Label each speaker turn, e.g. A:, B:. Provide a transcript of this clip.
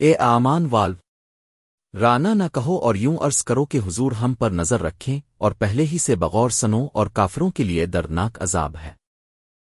A: اے آمان والو رانا نہ کہو اور یوں عرض کرو کہ حضور ہم پر نظر رکھیں اور پہلے ہی سے بغور سنو اور کافروں کے لیے دردناک عذاب ہے۔